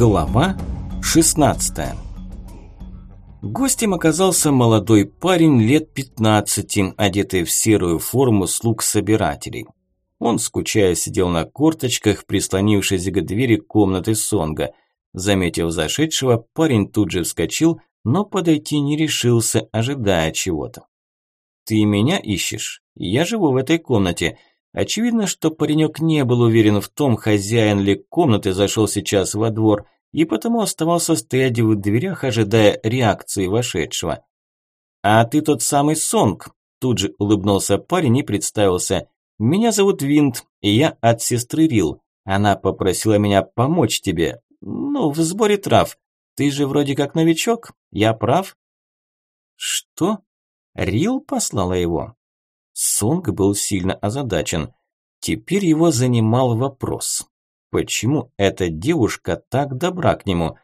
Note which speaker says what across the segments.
Speaker 1: Глава 16 Гостем оказался молодой парень лет 15, одетый в серую форму слуг собирателей. Он, скучая, сидел на корточках, прислонившись к двери комнаты Сонга. Заметив зашедшего, парень тут же вскочил, но подойти не решился, ожидая чего-то. «Ты меня ищешь? Я живу в этой комнате. Очевидно, что паренек не был уверен в том, хозяин ли комнаты зашел сейчас во двор, и потому оставался стоять в дверях, ожидая реакции вошедшего. «А ты тот самый Сонг», – тут же улыбнулся парень и представился. «Меня зовут Винт, и я от сестры Рил. Она попросила меня помочь тебе. Ну, в сборе трав. Ты же вроде как новичок, я прав?» «Что? Рил послала его?» Сонг был сильно озадачен. Теперь его занимал вопрос. Почему эта девушка так добра к нему?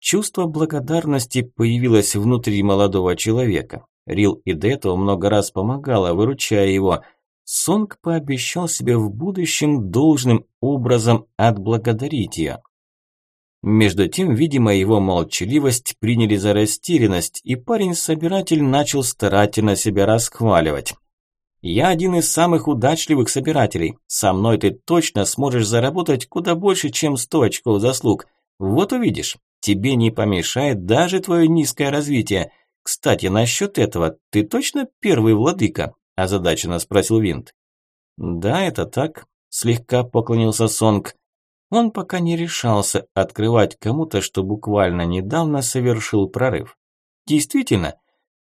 Speaker 1: Чувство благодарности появилось внутри молодого человека. Рил и до этого много раз помогала, выручая его. Сонг пообещал себе в будущем должным образом отблагодарить ее. Между тем, видимо, его молчаливость приняли за растерянность, и парень-собиратель начал старательно себя расхваливать. Я один из самых удачливых собирателей. Со мной ты точно сможешь заработать куда больше, чем 100 очков заслуг. Вот увидишь, тебе не помешает даже твое низкое развитие. Кстати, насчет этого, ты точно первый владыка? Озадаченно спросил Винт. Да, это так, слегка поклонился Сонг. Он пока не решался открывать кому-то, что буквально недавно совершил прорыв. Действительно,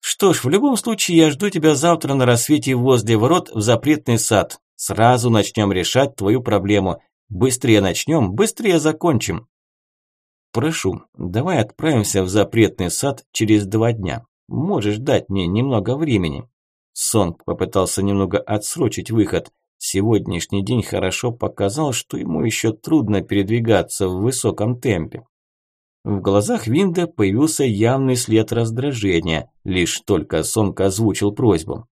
Speaker 1: что ж, в любом случае я жду тебя завтра на рассвете возле ворот в запретный сад. Сразу начнем решать твою проблему. Быстрее начнем, быстрее закончим. Прошу, давай отправимся в запретный сад через два дня. Можешь дать мне немного времени. Сонг попытался немного отсрочить выход. Сегодняшний день хорошо показал, что ему еще трудно передвигаться в высоком темпе. В глазах Винда появился явный след раздражения, лишь только Сонг озвучил просьбу.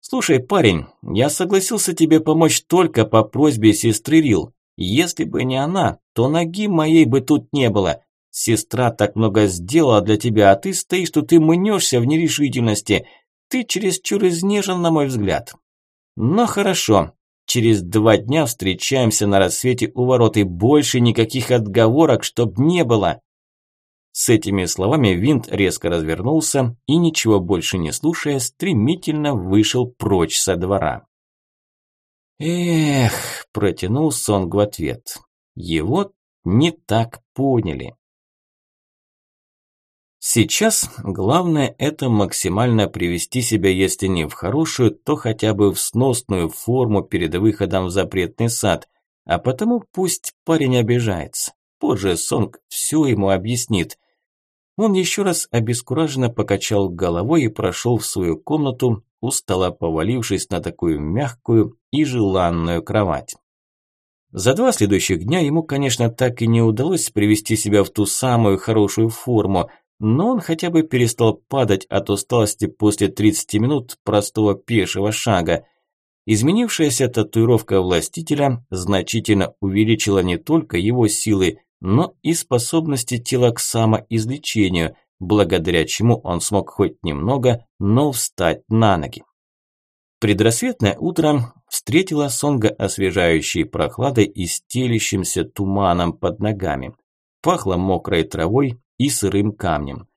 Speaker 1: «Слушай, парень, я согласился тебе помочь только по просьбе сестры Рил. Если бы не она, то ноги моей бы тут не было. Сестра так много сделала для тебя, а ты стоишь тут и мнешься в нерешительности. Ты чересчур изнежен, на мой взгляд. Но хорошо, через два дня встречаемся на рассвете у ворот и больше никаких отговорок, чтоб не было». С этими словами Винт резко развернулся и, ничего больше не слушая, стремительно вышел прочь со двора. «Эх», – протянул Сонг в ответ, – «его не так поняли». Сейчас главное это максимально привести себя, если не в хорошую, то хотя бы в сносную форму перед выходом в запретный сад, а потому пусть парень обижается. Позже Сонг все ему объяснит. Он еще раз обескураженно покачал головой и прошел в свою комнату, устало повалившись на такую мягкую и желанную кровать. За два следующих дня ему, конечно, так и не удалось привести себя в ту самую хорошую форму, но он хотя бы перестал падать от усталости после 30 минут простого пешего шага. Изменившаяся татуировка властителя значительно увеличила не только его силы, но и способности тела к самоизлечению, благодаря чему он смог хоть немного, но встать на ноги. Предрассветное утро встретило Сонга освежающей прохладой и стелящимся туманом под ногами. Пахло мокрой травой и сырым камнем.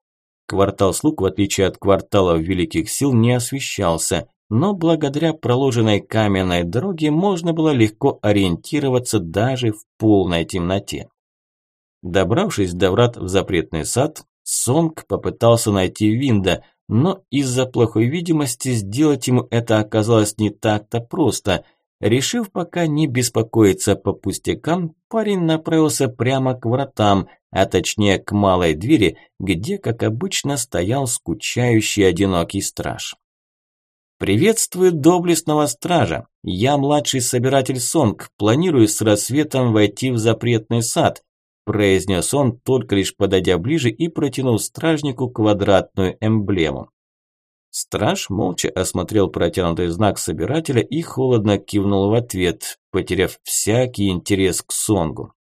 Speaker 1: Квартал слуг, в отличие от кварталов великих сил, не освещался, но благодаря проложенной каменной дороге можно было легко ориентироваться даже в полной темноте. Добравшись до врат в запретный сад, Сонг попытался найти Винда, но из-за плохой видимости сделать ему это оказалось не так-то просто. Решив пока не беспокоиться по пустякам, парень направился прямо к вратам, а точнее к малой двери, где, как обычно, стоял скучающий одинокий страж. «Приветствую доблестного стража! Я младший собиратель Сонг, планирую с рассветом войти в запретный сад произнес он, только лишь подойдя ближе и протянул стражнику квадратную эмблему. Страж молча осмотрел протянутый знак собирателя и холодно кивнул в ответ, потеряв всякий интерес к Сонгу.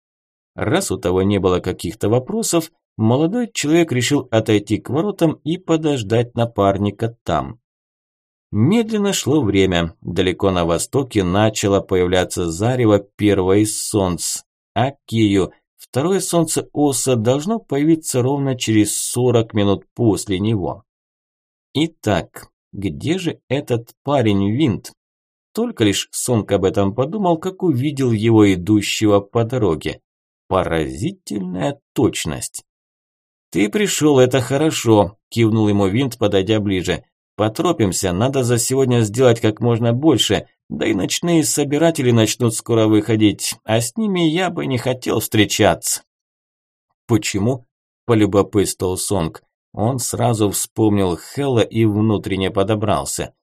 Speaker 1: Раз у того не было каких-то вопросов, молодой человек решил отойти к воротам и подождать напарника там. Медленно шло время. Далеко на востоке начало появляться зарево первого из солнц. Акию, второе солнце Оса, должно появиться ровно через 40 минут после него. Итак, где же этот парень Винт? Только лишь Сонг об этом подумал, как увидел его идущего по дороге. Поразительная точность. «Ты пришел, это хорошо», – кивнул ему Винт, подойдя ближе. Поторопимся, надо за сегодня сделать как можно больше, да и ночные собиратели начнут скоро выходить, а с ними я бы не хотел встречаться. Почему? Полюбопытствовал Сонг. Он сразу вспомнил Хелла и внутренне подобрался.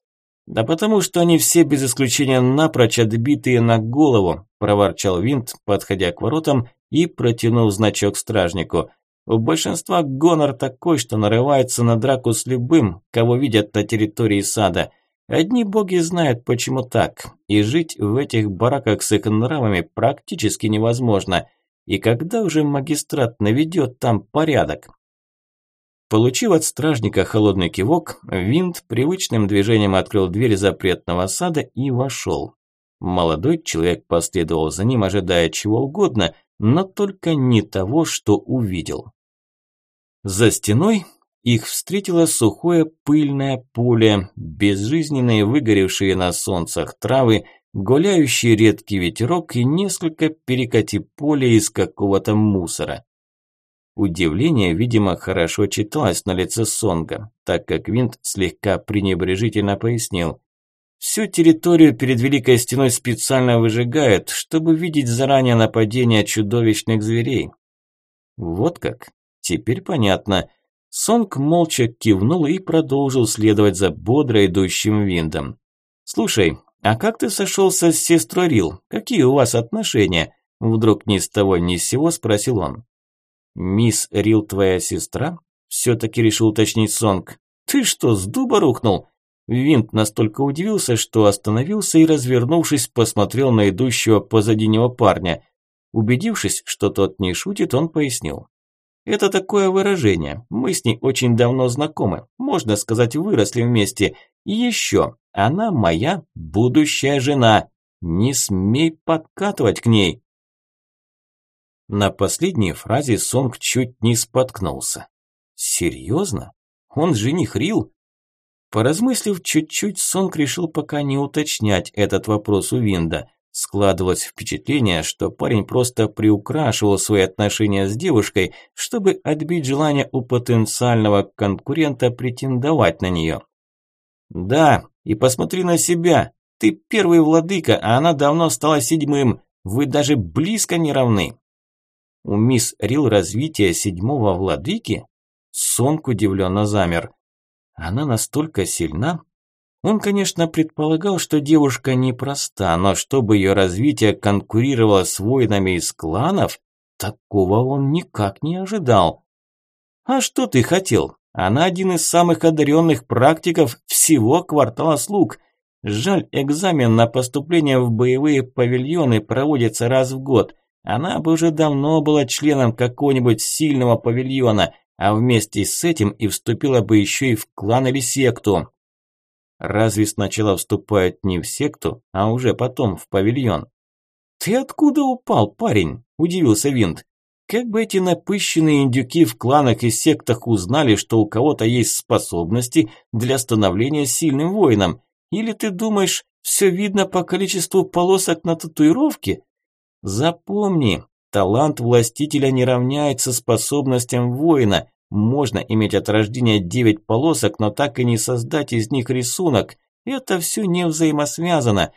Speaker 1: «Да потому что они все без исключения напрочь отбитые на голову», – проворчал Винт, подходя к воротам и протянув значок стражнику – у большинства гонор такой, что нарывается на драку с любым, кого видят на территории сада. Одни боги знают, почему так, и жить в этих бараках с их нравами практически невозможно. И когда уже магистрат наведет там порядок? Получив от стражника холодный кивок, Винт привычным движением открыл дверь запретного сада и вошел. Молодой человек последовал за ним, ожидая чего угодно, но только не того, что увидел. За стеной их встретило сухое пыльное поле, безжизненные выгоревшие на солнцах травы, гуляющий редкий ветерок и несколько перекати поля из какого-то мусора. Удивление, видимо, хорошо читалось на лице Сонга, так как Винт слегка пренебрежительно пояснил. Всю территорию перед Великой Стеной специально выжигают, чтобы видеть заранее нападение чудовищных зверей. Вот как? Теперь понятно. Сонг молча кивнул и продолжил следовать за бодро идущим виндом. «Слушай, а как ты сошелся с сестрой Рил? Какие у вас отношения?» Вдруг ни с того ни с сего спросил он. «Мисс Рил твоя сестра?» Все-таки решил уточнить Сонг. «Ты что, с дуба рухнул?» Винт настолько удивился, что остановился и, развернувшись, посмотрел на идущего позади него парня. Убедившись, что тот не шутит, он пояснил. «Это такое выражение. Мы с ней очень давно знакомы. Можно сказать, выросли вместе. И еще, она моя будущая жена. Не смей подкатывать к ней». На последней фразе Сонг чуть не споткнулся. «Серьезно? Он жених Рил?» Поразмыслив чуть-чуть, Сонг решил пока не уточнять этот вопрос у Винда. Складывалось впечатление, что парень просто приукрашивал свои отношения с девушкой, чтобы отбить желание у потенциального конкурента претендовать на нее. «Да, и посмотри на себя. Ты первый владыка, а она давно стала седьмым. Вы даже близко не равны». У мисс Рил развитие седьмого владыки? Сонг удивленно замер. Она настолько сильна? Он, конечно, предполагал, что девушка непроста, но чтобы ее развитие конкурировало с воинами из кланов, такого он никак не ожидал. А что ты хотел? Она один из самых одаренных практиков всего квартала слуг. Жаль, экзамен на поступление в боевые павильоны проводится раз в год. Она бы уже давно была членом какого-нибудь сильного павильона, а вместе с этим и вступила бы еще и в клан или секту. Разве сначала вступают не в секту, а уже потом в павильон? «Ты откуда упал, парень?» – удивился Винт. «Как бы эти напыщенные индюки в кланах и сектах узнали, что у кого-то есть способности для становления сильным воином? Или ты думаешь, все видно по количеству полосок на татуировке? Запомни, талант властителя не равняется способностям воина, можно иметь от рождения девять полосок, но так и не создать из них рисунок. Это все не взаимосвязано.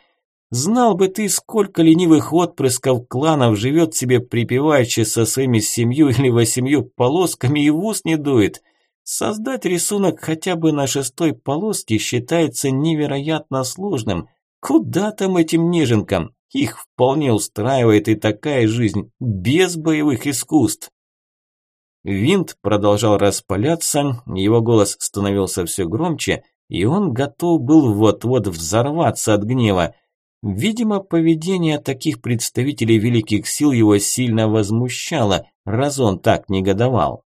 Speaker 1: Знал бы ты, сколько ленивых отпрысков кланов живет себе припеваючи со своими семью или восемью полосками и в ус не дует. Создать рисунок хотя бы на шестой полоске считается невероятно сложным. Куда там этим неженкам? Их вполне устраивает и такая жизнь, без боевых искусств. Винт продолжал распаляться, его голос становился все громче, и он готов был вот-вот взорваться от гнева. Видимо, поведение таких представителей великих сил его сильно возмущало, раз он так негодовал.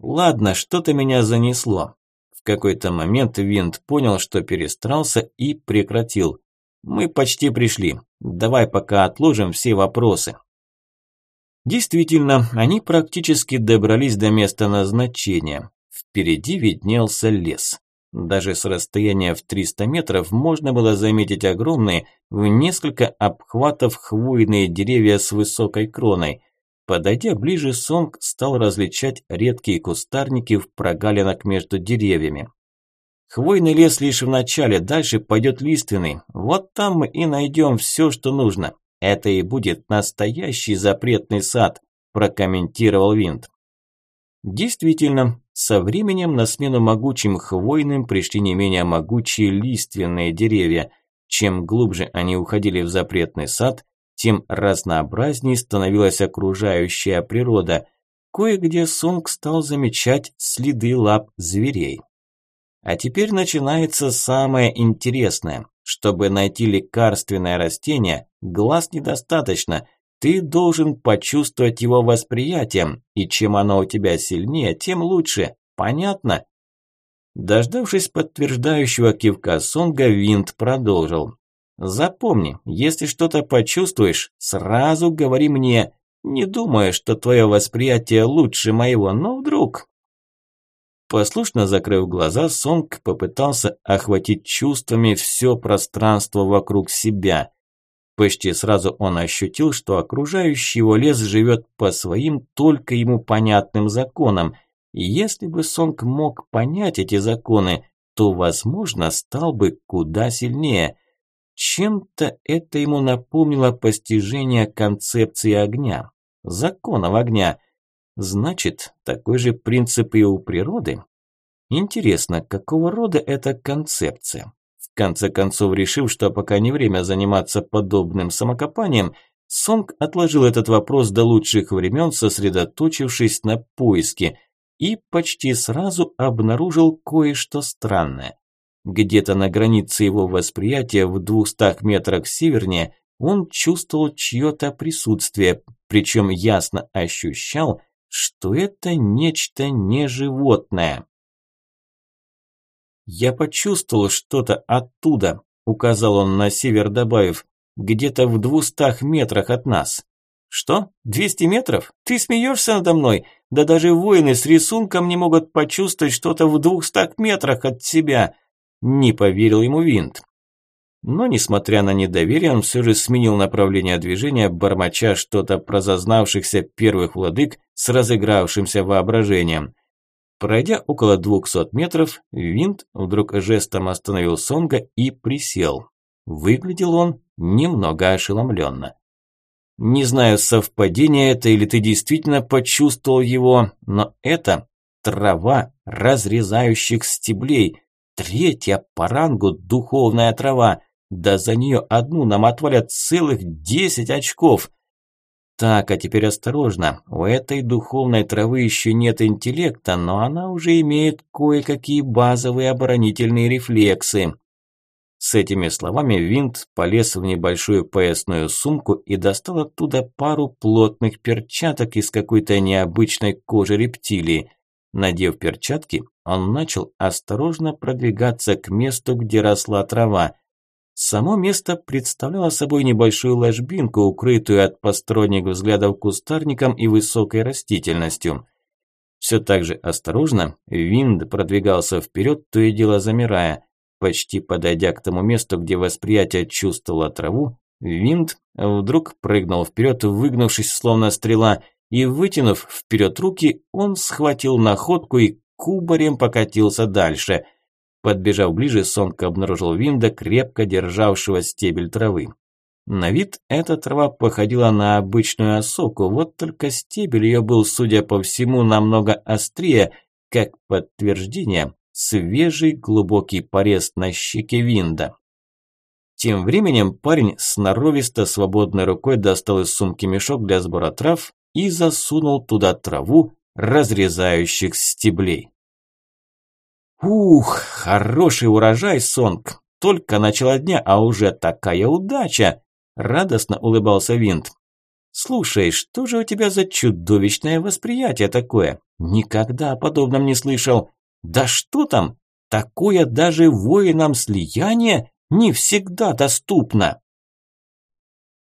Speaker 1: Ладно, что-то меня занесло. В какой-то момент Винт понял, что перестрался и прекратил. Мы почти пришли. Давай пока отложим все вопросы. Действительно, они практически добрались до места назначения. Впереди виднелся лес. Даже с расстояния в 300 метров можно было заметить огромные, в несколько обхватов хвойные деревья с высокой кроной. Подойдя ближе, Сонг стал различать редкие кустарники в прогалинах между деревьями. Хвойный лес лишь в начале, дальше пойдет лиственный. Вот там мы и найдем все, что нужно. Это и будет настоящий запретный сад, прокомментировал Винт. Действительно, со временем на смену могучим хвойным пришли не менее могучие лиственные деревья. Чем глубже они уходили в запретный сад, тем разнообразнее становилась окружающая природа. Кое-где Сонг стал замечать следы лап зверей. А теперь начинается самое интересное. Чтобы найти лекарственное растение, глаз недостаточно – ты должен почувствовать его восприятием, и чем оно у тебя сильнее, тем лучше. Понятно? Дождавшись подтверждающего кивка Сонга, Винт продолжил. Запомни, если что-то почувствуешь, сразу говори мне. Не думаю, что твое восприятие лучше моего, но вдруг... Послушно закрыв глаза, Сонг попытался охватить чувствами все пространство вокруг себя. Почти сразу он ощутил, что окружающий его лес живет по своим только ему понятным законам. И если бы Сонг мог понять эти законы, то, возможно, стал бы куда сильнее. Чем-то это ему напомнило постижение концепции огня, законов огня. Значит, такой же принцип и у природы? Интересно, какого рода эта концепция? конце концов, решив, что пока не время заниматься подобным самокопанием, Сонг отложил этот вопрос до лучших времен, сосредоточившись на поиске, и почти сразу обнаружил кое-что странное. Где-то на границе его восприятия в двухстах метрах севернее он чувствовал чье-то присутствие, причем ясно ощущал, что это нечто неживотное. «Я почувствовал что-то оттуда», – указал он на север, добавив, «где-то в двухстах метрах от нас». «Что? Двести метров? Ты смеешься надо мной? Да даже воины с рисунком не могут почувствовать что-то в двухстах метрах от себя!» Не поверил ему Винт. Но, несмотря на недоверие, он все же сменил направление движения, бормоча что-то про зазнавшихся первых владык с разыгравшимся воображением. Пройдя около двухсот метров, винт вдруг жестом остановил Сонга и присел. Выглядел он немного ошеломленно. Не знаю, совпадение это или ты действительно почувствовал его, но это трава разрезающих стеблей, третья по рангу духовная трава, да за нее одну нам отвалят целых десять очков. Так, а теперь осторожно. У этой духовной травы еще нет интеллекта, но она уже имеет кое-какие базовые оборонительные рефлексы. С этими словами Винт полез в небольшую поясную сумку и достал оттуда пару плотных перчаток из какой-то необычной кожи рептилии. Надев перчатки, он начал осторожно продвигаться к месту, где росла трава. Само место представляло собой небольшую ложбинку, укрытую от посторонних взглядов кустарником и высокой растительностью. Все так же осторожно, Винд продвигался вперед, то и дело замирая. Почти подойдя к тому месту, где восприятие чувствовало траву, Винд вдруг прыгнул вперед, выгнувшись словно стрела, и вытянув вперед руки, он схватил находку и кубарем покатился дальше – Подбежав ближе, Сонг обнаружил Винда, крепко державшего стебель травы. На вид эта трава походила на обычную осоку, вот только стебель ее был, судя по всему, намного острее, как подтверждение свежий глубокий порез на щеке Винда. Тем временем парень сноровисто свободной рукой достал из сумки мешок для сбора трав и засунул туда траву разрезающих стеблей. «Ух, хороший урожай, Сонг! только начало дня, а уже такая удача!» Радостно улыбался Винт. «Слушай, что же у тебя за чудовищное восприятие такое? Никогда о подобном не слышал. Да что там? Такое даже воинам слияния не всегда доступно!»